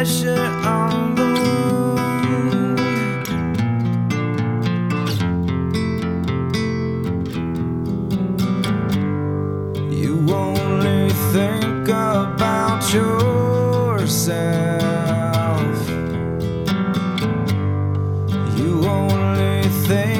pressure on the wound. You only think about yourself. You only think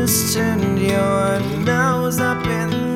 just turned your nose up in the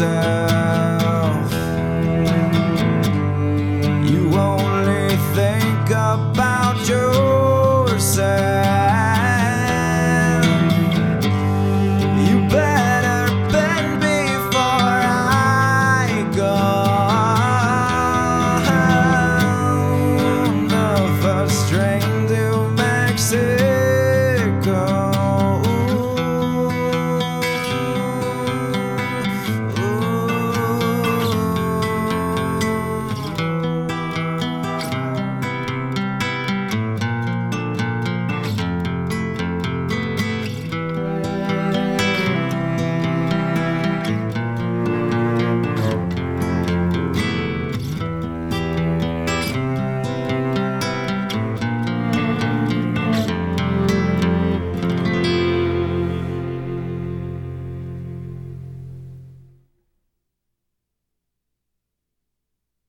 yourself. You only think about yourself. You better bend before I go. The first to